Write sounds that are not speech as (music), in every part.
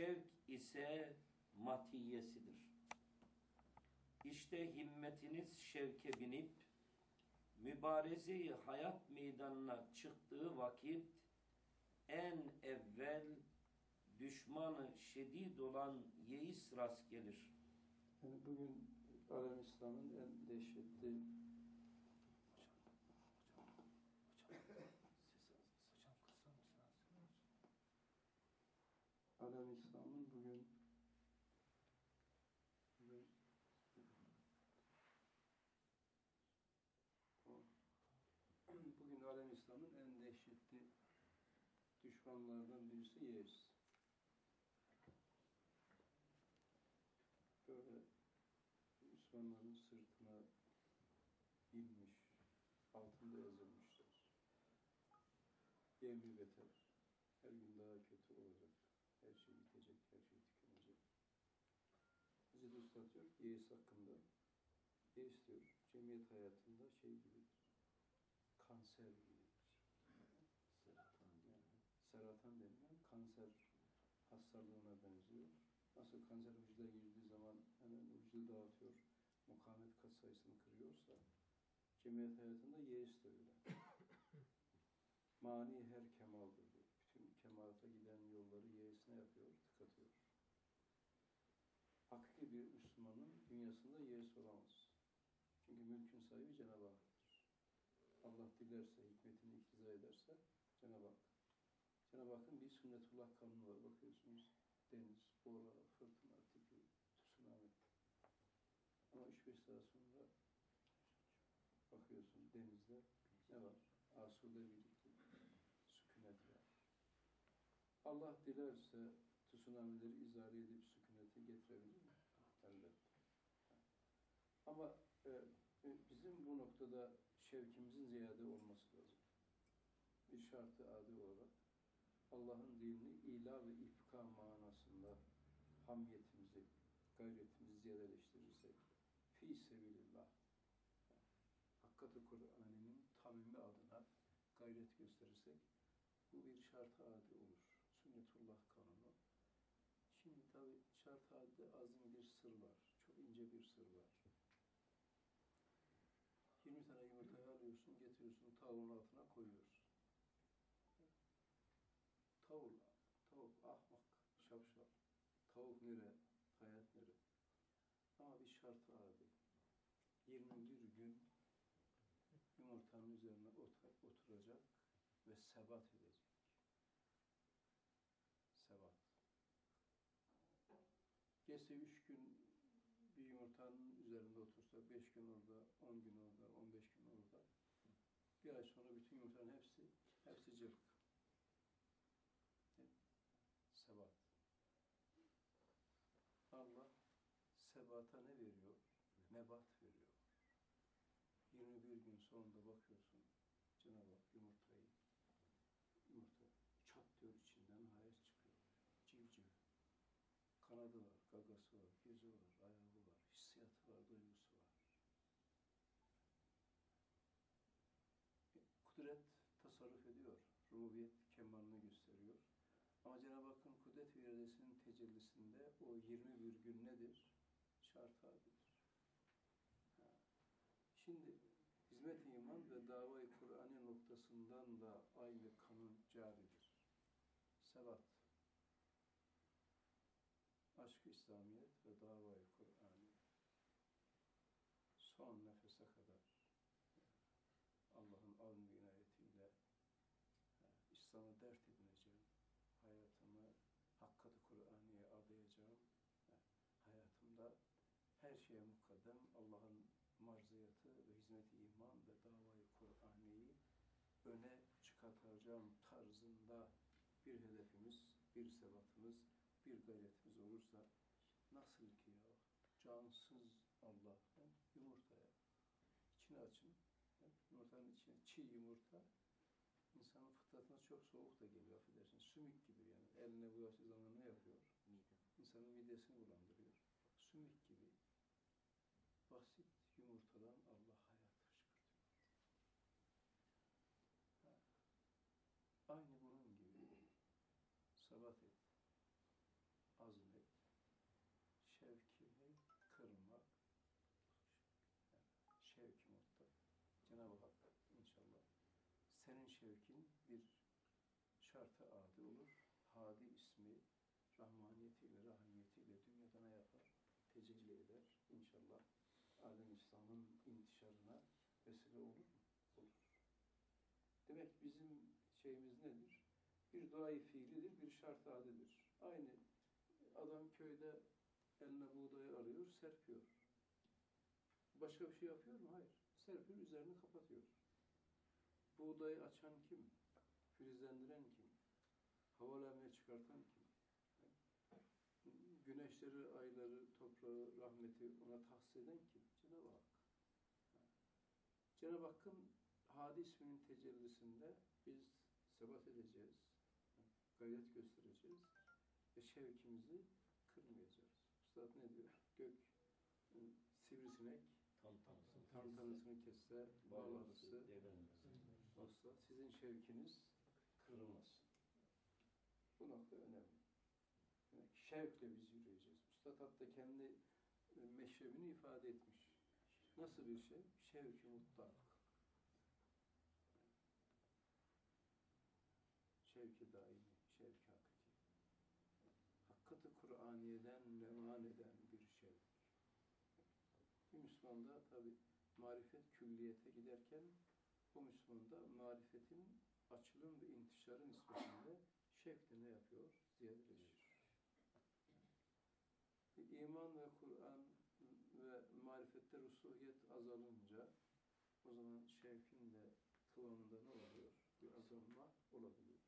Şevk ise matiyesidir. İşte himmetiniz şevke binip mübarezeyi hayat meydanına çıktığı vakit en evvel düşmanı şedid olan yeis rast gelir. Yani bugün Alem İslam'ın en dehşetli Hocam kısa mısınız? Alem İslam'ın bugün bugün o- bugün Alem İslam'ın en dehşetli düşmanlardan birisi Yeğiz. Böyle Müslümanların sırtına inmiş, altında ezilmişler. Yemi beter, her gün daha kötü olacak. Her şey bitecek, her şey tükenecek. Hazreti Usta diyor, Yeğiz hakkında. Yeğiz diyor, cemiyet hayatında şey gibidir. Kanser gibidir. Seratan denilen kanser hastalığına benziyor. Nasıl kanser vücuda girdiği zaman hemen vücudu dağıtıyor, mukavemet kat sayısını kırıyorsa, cemiyet hayatında Yeğiz de öyle. (coughs) Mani her kemaldir diyor. Bütün kemalata giden yolları yeğsine yapıyor, tıkatıyor. Hakiki bir Müslümanın dünyasında yeğs olamaz. Çünkü mülkün sahibi Cenab-ı Hak'tır. Allah dilerse, hikmetini iktiza ederse Cenab-ı Hak. Cenab-ı Hakk'ın bir sünnetullah kanunu var. Bakıyorsunuz deniz, bora, fırtına tipi, tsunami. Ama 3-5 saat sonra bakıyorsun denizde ne var? Asude birlikte sükunet var. Allah dilerse tsunamileri izale edip sükuneti getirebilir mi? Elbette. Ama e, e, bizim bu noktada şevkimizin ziyade olması lazım. Bir şartı adi olarak Allah'ın dinini ila ve ifka manasında hamiyetimizi, gayretimizi ziyadeleştirirsek fi sebilillah Hakkati Kur'an'ın tamimi adına gayret gösterirsek bu bir şart adi olur. Sünnetullah kanunu. Şimdi tabi şart adide azim bir sır var. Çok ince bir sır var. 20 tane yumurtayı alıyorsun, getiriyorsun, tavuğun altına koyuyorsun. Tavuk, tavuk ahmak, şapşal. Tavuk nere, hayat nere? Ama bir şart adi. 21 gün yumurtanın üzerine otur- oturacak ve sebat edecek. Sebat. Geçse üç gün bir yumurtanın üzerinde otursa, beş gün orada, on gün orada, on beş gün orada. Bir ay sonra bütün yumurtanın hepsi, hepsi cırk. Değil mi? Sebat. Allah sebata ne veriyor? Nebat veriyor. 21 gün sonunda bakıyorsun Cenab-ı Hak yumurtayı yumurta çat diyor içinden hayat çıkıyor. Civciv. Kanadı var, gagası var, gözü var, ayağı var, hissiyatı var, duygusu var. E, Kudret tasarruf ediyor. Rububiyet kemalini gösteriyor. Ama Cenab-ı Hakk'ın kudret ve iradesinin tecellisinde o 21 gün nedir? Şart adidir. Ha. Şimdi hizmet iman ve davayı Kur'an'ı noktasından da aynı kanun caridir. Sebat, aşk-ı İslamiyet ve davayı Kur'an'ı son nefese kadar Allah'ın avn ve inayetiyle İslam'ı dert şeye mukaddem Allah'ın marziyatı ve hizmet-i iman ve davayı Kur'an'ı öne çıkartacağım tarzında bir hedefimiz, bir sebatımız, bir gayretimiz olursa nasıl ki ya cansız Allah yumurtaya içini açın yumurtanın içine çiğ yumurta insanın fıtratına çok soğuk da geliyor affedersin sümük gibi yani eline bulaştığı zaman ne yapıyor? Mide. İnsanın midesini bulandırıyor. Sümük gibi basit yumurtadan Allah hayat fışkırtıyor. Aynı bunun gibi sebat et. Azmet. Şevkini kırmak. Yani şevki mutta. Cenab-ı Hak inşallah senin şevkin bir şartı adi olur. Hadi ismi rahmaniyetiyle, rahimiyetiyle dünyada ne yapar? Tecelli eder. İnşallah alem İslam'ın intişarına vesile olur mu? Olur. Demek bizim şeyimiz nedir? Bir duayı fiilidir, bir şart adidir. Aynı adam köyde eline buğdayı arıyor, serpiyor. Başka bir şey yapıyor mu? Hayır. Serpiyor, üzerini kapatıyor. Buğdayı açan kim? Filizlendiren kim? Havalanmaya çıkartan kim? Güneşleri, ayları, toprağı, rahmeti ona tahsis eden kim? Cenab-ı Hak. Cenab-ı Hakk'ın Hadi isminin tecellisinde biz sebat edeceğiz, gayret göstereceğiz ve şevkimizi kırmayacağız. Üstad ne diyor? Gök, e, sivrisinek, Tam tanısın. tantanısını kesse, devrenmesin. Asla sizin şevkiniz kırılmasın. Bu nokta önemli. Yani şevkle biz yürüyeceğiz. Üstad hatta kendi e, meşrebini ifade etmiş. Nasıl bir şey? Şevki mutlak. Şevki daimi, şevki hakiki. Hakikati Kur'aniye'den leman eden bir şevk. Bir Müslümanda tabi marifet külliyete giderken bu Müslümanda marifetin açılım ve intişarı nispetinde şevk de ne yapıyor? Ziyadeleşir. İman ve Kur'an marifette rusuhiyet azalınca o zaman şevkin de kıvamında ne oluyor? Bir azalma olabiliyor.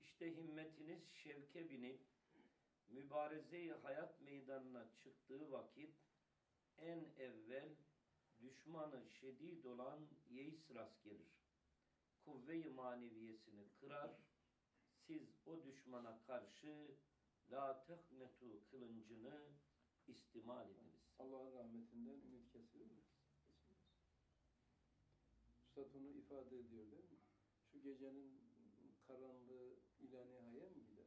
İşte himmetiniz şevke binip mübareze-i hayat meydanına çıktığı vakit en evvel düşmanı şedid olan yeis rast gelir. Kuvve-i maneviyesini kırar. Siz o düşmana karşı la tehnetu kılıncını istimal ediniz. Allah'ın rahmetinden ümit kesilir mi? Üstad bunu ifade ediyor değil mi? Şu gecenin karanlığı ila nihaya mı gider?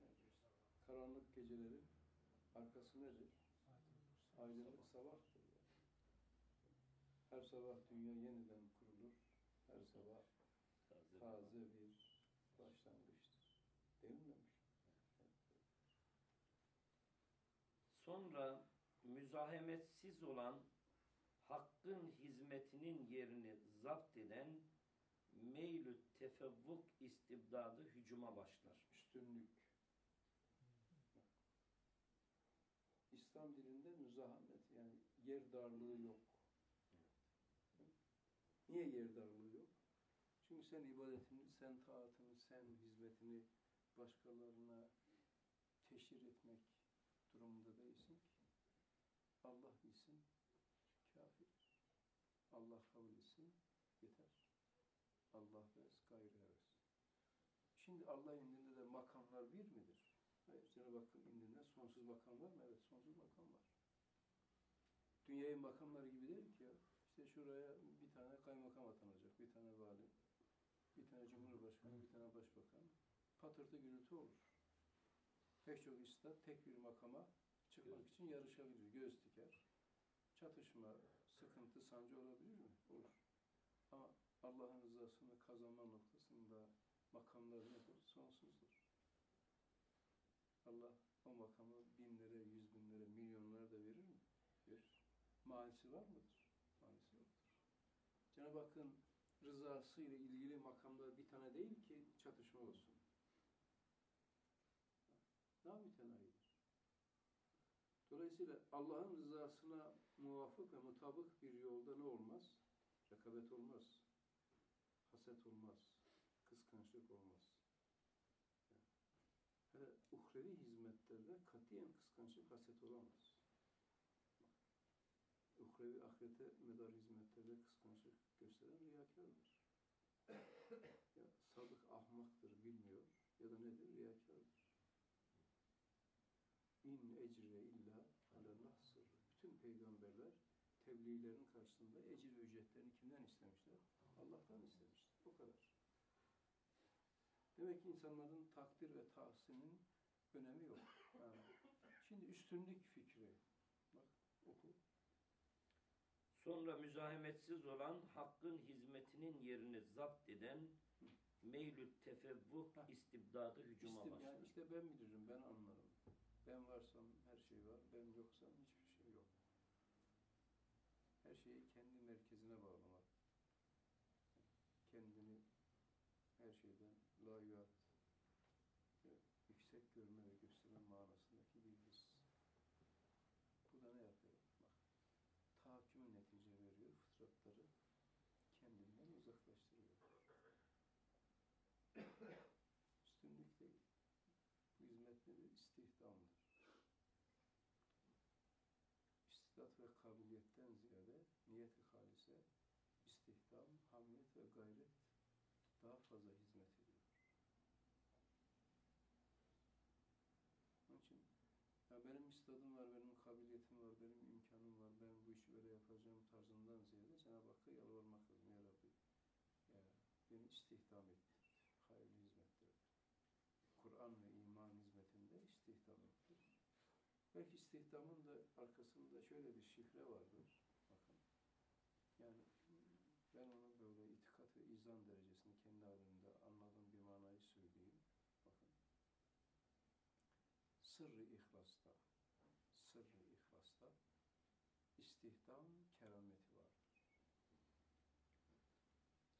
Yani karanlık gecelerin arkası nedir? Aydınlık sabahtır. Her sabah dünya yeniden kurulur. Her sabah taze bir başlangıçtır. Denilmemiş. Sonra müzahemetsiz olan hakkın hizmetinin yerini zapt eden meylü tefevvuk istibdadı hücuma başlar. Üstünlük. İslam dilinde müzahamet yani yer darlığı yok. Niye yer darlığı yok? Çünkü sen ibadetini, sen taatını, sen hizmetini başkalarına teşhir etmek durumunda değilsin ki. Allah bilsin, kafidir. Allah kabul etsin, yeter. Allah bez, gayrı heves. Şimdi Allah indinde de makamlar bir midir? Hayır, Cenab-ı Hakk'ın indinde sonsuz makam var mı? Evet, sonsuz makam var. Dünyayı makamları gibi değil ki ya. İşte şuraya bir tane kaymakam atanacak, bir tane vali, bir tane cumhurbaşkanı, bir tane başbakan. Patırtı gürültü olur. Pek çok üstad tek bir makama çıkmak Evet. için yarışabilir, göz diker. Çatışma, sıkıntı, sancı olabilir mi? Olur. Ama Allah'ın rızasını kazanma noktasında makamlar nedir? Sonsuzdur. Allah o makamı binlere, yüz binlere, milyonlara da verir mi? Verir. Manisi var mıdır? Manisi yoktur. Cenab-ı Hakk'ın rızası ile ilgili makamlar bir tane değil ki çatışma olsun. Daha mütenahidir. Dolayısıyla Allah'ın rızasına muvafık ve mutabık bir yolda ne olmaz? Rekabet olmaz. Haset olmaz. Kıskançlık olmaz. Yani, hele uhrevi hizmetlerde katiyen kıskançlık, haset olamaz. Uhrevi ahirete medar hizmetlerde kıskançlık gösteren riyakardır. ya sadık ahmaktır, bilmiyor ya da nedir? Riyakardır. İn ecre illa alallah sırrı. Bütün peygamberler tebliğlerin karşısında ecir ve ücretlerini kimden istemişler? Allah'tan istemişler. O kadar. Demek ki insanların takdir ve tahsinin önemi yok. Yani şimdi üstünlük fikri. Bak oku. Sonra müzahemetsiz olan hakkın hizmetinin yerini zapt eden meylü tefevvuk istibdadı hücuma İşte, başlar. yani işte ben bilirim, ben anlarım. Ben varsam her şey var, ben yoksam hiçbir şey yok. Her şeyi kendi merkezine bağlamak. Kendini her şeyden layıat ve yüksek görme ve gösteren manasındaki bir his. Bu da ne yapıyor? Bak, tahakkümü netice veriyor, fıtratları kendinden uzaklaştırıyor. Nedir? İstihdamdır. İstidat ve kabiliyetten ziyade niyet-i halise, istihdam, hamiyet ve gayret daha fazla hizmet ediyor. Onun için ya benim istidadım var, benim kabiliyetim var, benim imkanım var, ben bu işi böyle yapacağım tarzından ziyade Cenab-ı Hakk'a yalvarmak lazım. Ya Rabbi, ya beni istihdam et, hayırlı hizmetler. Kur'an ve iman hizmetinde istihdam ettir. Belki istihdamın da arkasında şöyle bir şifre vardır. Bakın. Yani ben onu böyle itikat ve izan derecesinde kendi halimde anladığım bir manayı söyleyeyim. Bakın. Sırrı ihlasta, sırrı ihlasta istihdam kerameti vardır.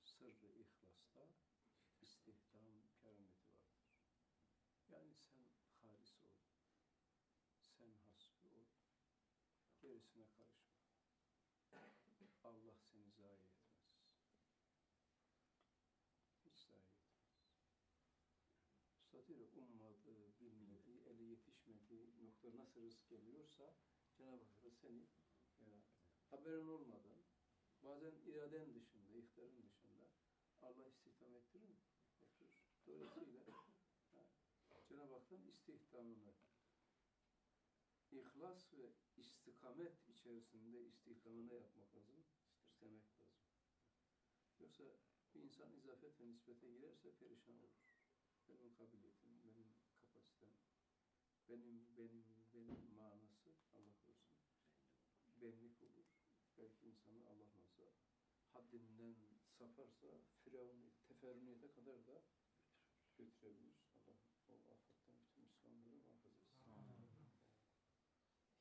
Sırrı ihlasta istihdam kerameti vardır. Yani sen Gerisine karışma. Allah seni zayi etmez. Hiç zayi etmez. Ya, ummadığı, bilmediği, eli yetişmediği nokta nasıl rızk geliyorsa Cenab-ı Hak seni ya, haberin olmadan bazen iraden dışında, ihtarın dışında Allah istihdam ettirir mi? Ettirir. Dolayısıyla Cenab-ı Hak'tan istihdamını ihlas ve istikamet içerisinde istihdamını yapmak lazım, istemek lazım. Yoksa bir insan izafet ve nispete girerse perişan olur. Benim kabiliyetim, benim kapasitem, benim, benim, benim manası Allah korusun. Benlik olur. Belki insanı Allah nasıl haddinden saparsa firavun teferrüniyete kadar da götürebilir. Allah o afattan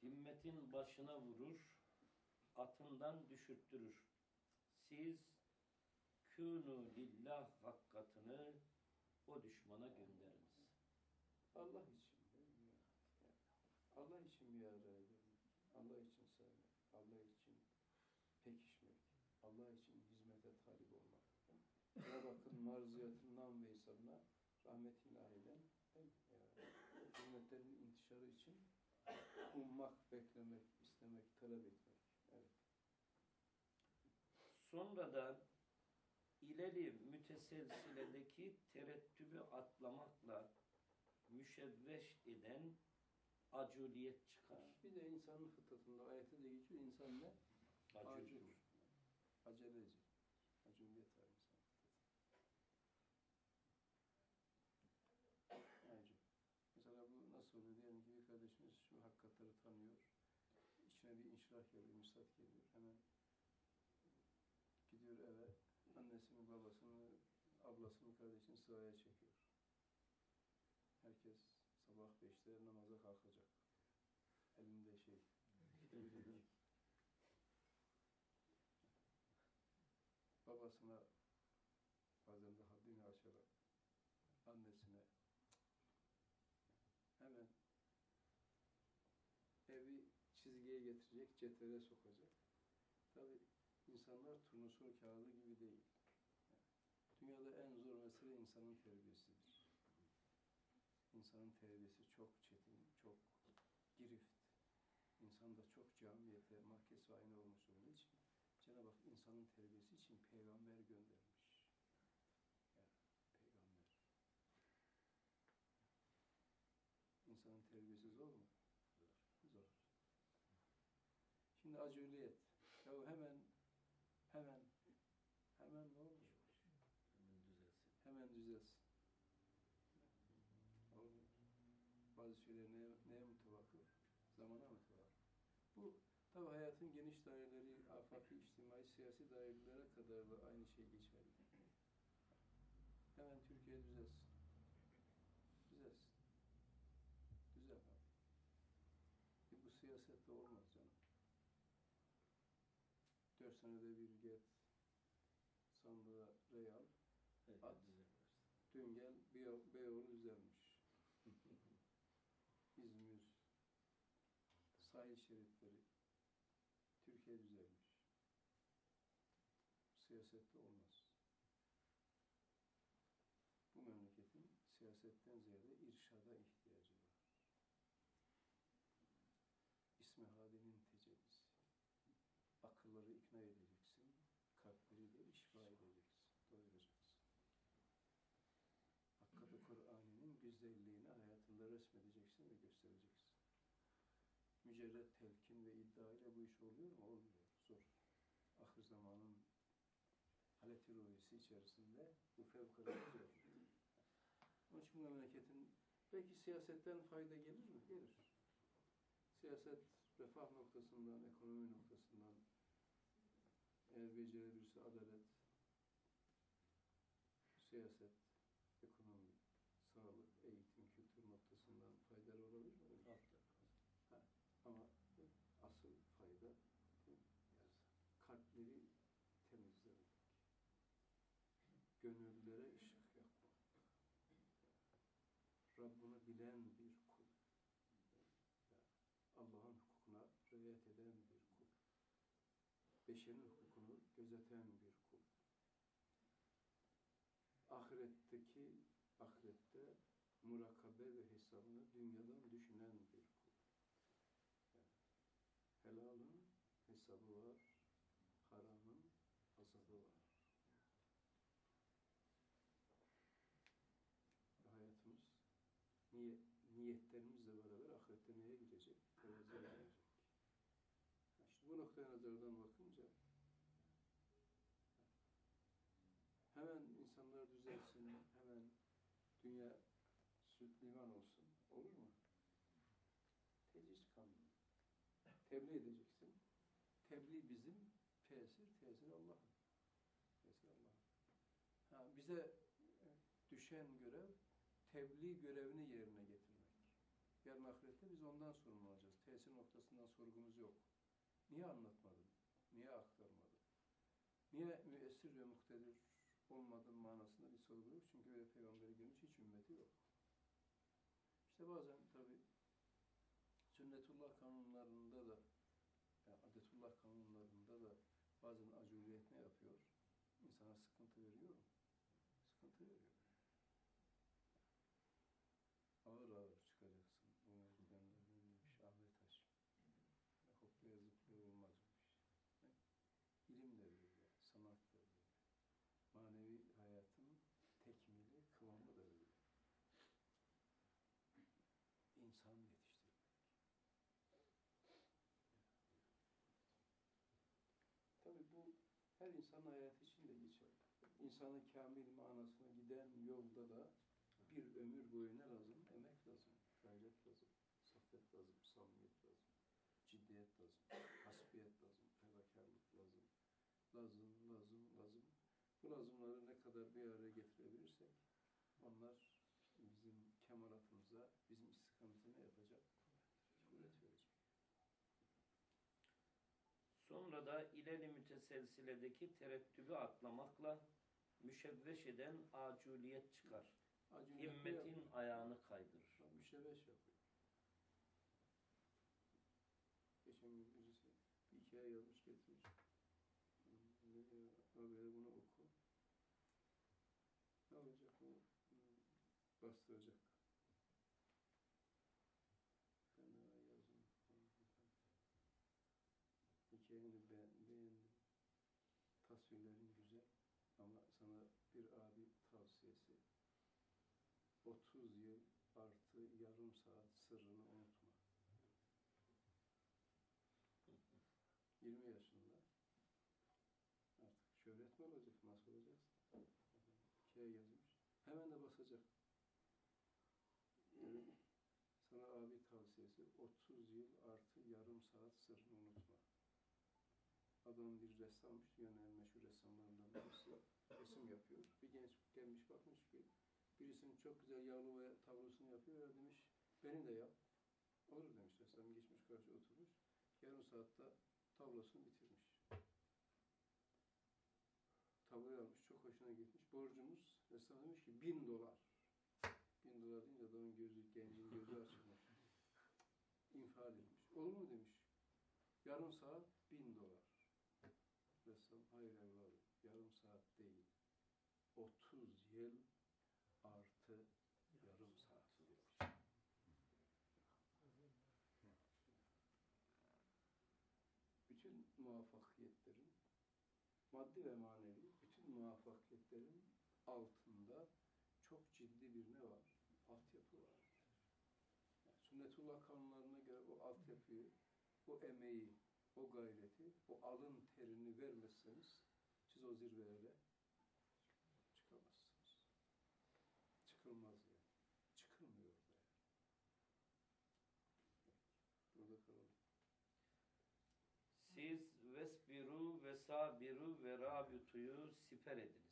Himmetin başına vurur, atından düşürttürür. Siz kûnû lillah hakikatını o düşmana gönderiniz. Allah için Allah için bir araya Allah için sevmek, Allah için pekişmek, Allah için hizmete talip olmak. Hakk'ın marziyatından ve hesabına rahmet ilahiden hizmetlerin intişarı ummak, beklemek, istemek, talep etmek. Evet. Sonra da ileri müteselsiledeki terettübü atlamakla müşevveş eden acüliyet çıkar. Bir de insanın fıtratında ayette de geçiyor. İnsan ne? Acül. Acil. Aceleci. Aciliyet var insan fıtratında. Acil. Mesela bu nasıl oluyor? Diyelim ki bir şu hakikatleri tanıyor. İçine bir inşirah geliyor, misat geliyor. Hemen gidiyor eve. Annesini, babasını, ablasını, kardeşini sıraya çekiyor. Herkes sabah beşte namaza kalkacak. Elinde şey, (laughs) babasına bazen de haddini aşarak annesine hemen evi çizgiye getirecek, cetvele sokacak. Tabi insanlar turnusol kağıdı gibi değil. Dünyada en zor mesele insanın terbiyesidir. İnsanın terbiyesi çok çetin, çok girift. İnsan da çok camiyete, mahkes ve ayna olmuş olduğu için Cenab-ı Hak insanın terbiyesi için peygamber göndermiş. Yani peygamber. İnsanın terbiyesi zor mu? Zor. Şimdi acüliyet. Ya hemen hemen hemen ne olmuş? Hemen düzelsin. Hemen düzelsin. bazı şeyler neye, neye mütevakıf? Zamana mütevakıf. Bu tabi hayatın geniş daireleri, afaki, içtimai, siyasi dairelere kadar da aynı şey geçerli. Hemen Türkiye düzelsin. Düzelsin. Düzel abi. E bu siyasette olmaz canım. Senede bir get, sandığa rey al, Evet, At. dün gel Beyo- Beyoğlu düzelmiş. (laughs) İzmir, sahil şeritleri, Türkiye düzelmiş. Siyasette olmaz. Bu memleketin siyasetten ziyade irşada ihtiyacı var. İsmi tecellisi. Akılları ikna edeceksin, kalpleri de işfa edeceksin, doyuracaksın. Hakkı Kur'an'ın güzelliğini hayatında resmedeceksin ve göstereceksin. Mücerret telkin ve iddia ile bu iş oluyor mu? Olmuyor. Zor. Ahir zamanın haleti ruhisi içerisinde bu fevkalade zor. Onun için bu memleketin belki siyasetten fayda gelir mi? Gelir. Siyaset refah noktasından, ekonomi noktasından eğer becerebilirse adalet, siyaset, ekonomi, sağlık, eğitim, kültür noktasından faydalı olabilir mi? Olur. Ha, ama asıl fayda kalpleri temizlemek, gönüllere ışık yakmak, Rabbini bilen bir kul, Allah'ın hukukuna riayet eden bir kul, beşerin hukukunu gözeten bir kul, ahiretteki ahirette murakabe ve hesabını dünyadan düşünen bir kul. Yani helalın hesabı var, haramın azabı var. Hayatımız niyet, niyetlerimizle beraber ahirette neye gidecek? Teraziye gidecek. İşte bu noktaya nazardan bakınca hemen insanlar düzelsin, hemen dünya süt liman olsun. Olur mu? Tecis kanunu. Tebliğ edeceksin. Tebliğ bizim, tesir, tesir Allah'ın. Tesir Allah'ın. Bize düşen görev, tebliğ görevini yerine getirmek. Yarın ahirette biz ondan sorumlu olacağız. Tesir noktasından sorgumuz yok. Niye anlatmadın? Niye aktarmadın? Niye müessir ve muktedir olmadığın manasında bir sorgu yok. Çünkü öyle peygamberi görmüş hiç ümmeti yok. İşte bazen tabi sünnetullah kanunlarında da yani adetullah kanunlarında da bazen acuriyet ne yapıyor? İnsana sıkıntı veriyor? Sıkıntı veriyor. Ağır ağır çıkacaksın. O merdivenlerden demiş Ahmet Haşim. Hoplaya zıplaya olmazmış. İlim de böyle, sanat da böyle. Manevi hayatın tekmili, kıvamı da böyle. İnsan yetiştirmek. Tabii bu her insanın hayatı için de geçerli. İnsanın kamil manasına giden yolda da bir ömür boyu ne lazım? Emek lazım, gayret lazım, saffet lazım, samimiyet lazım, ciddiyet lazım, hasbiyet lazım, fedakarlık lazım. Lazım, lazım, lazım. Bu lazımları ne kadar bir araya getirebilirsek onlar kemalatımıza, bizim istikametine yapacak? Kuvvet verecek. Sonra da ileri müteselsiledeki tereddübü atlamakla müşevveş eden acüliyet çıkar. Aciliyet ne Himmetin yapıyor? ayağını kaydırır. Müşeveş yapıyor. Geçen gün birisi bir hikaye yazmış getirmiş. Abi bunu oku. Ne olacak o? Bastıracak. Tasvirlerin güzel. Ama sana bir abi tavsiyesi. 30 yıl artı yarım saat sırrını unutma. 20 yaşında artık şöhret mi olacak, nasıl olacaksın? Hikaye yazmış. Hemen de basacak. Sana Risalesi 30 yıl artı yarım saat sırrını unutma. Adam bir ressammış, dünyanın en meşhur ressamlarından birisi. Resim yapıyor. Bir genç gelmiş bakmış ki birisinin çok güzel yağlı ve tablosunu yapıyor. Ya demiş beni de yap. Olur demiş ressam. Geçmiş karşı oturmuş. Yarım saatte tablosunu bitirmiş. Tabloyu almış. Çok hoşuna gitmiş. Borcumuz ressam demiş ki bin dolar. Bin dolar deyince adamın gözü, gencin gözü açılmış. İnfal etmiş. Olur mu demiş. Yarım saat bin dolar. Ressam hayır evladım yarım saat değil. 30 yıl artı yarım saat demiş. Bütün muvaffakiyetlerin maddi ve manevi bütün muvaffakiyetlerin altında çok ciddi bir ne var? Altyapı var. Yani sünnetullah kanunlarına göre o altyapıyı, o emeği, o gayreti, o alın terini vermezseniz siz o zirvelere Siz vesbiru ve sabiru ve rabituyu siper edin.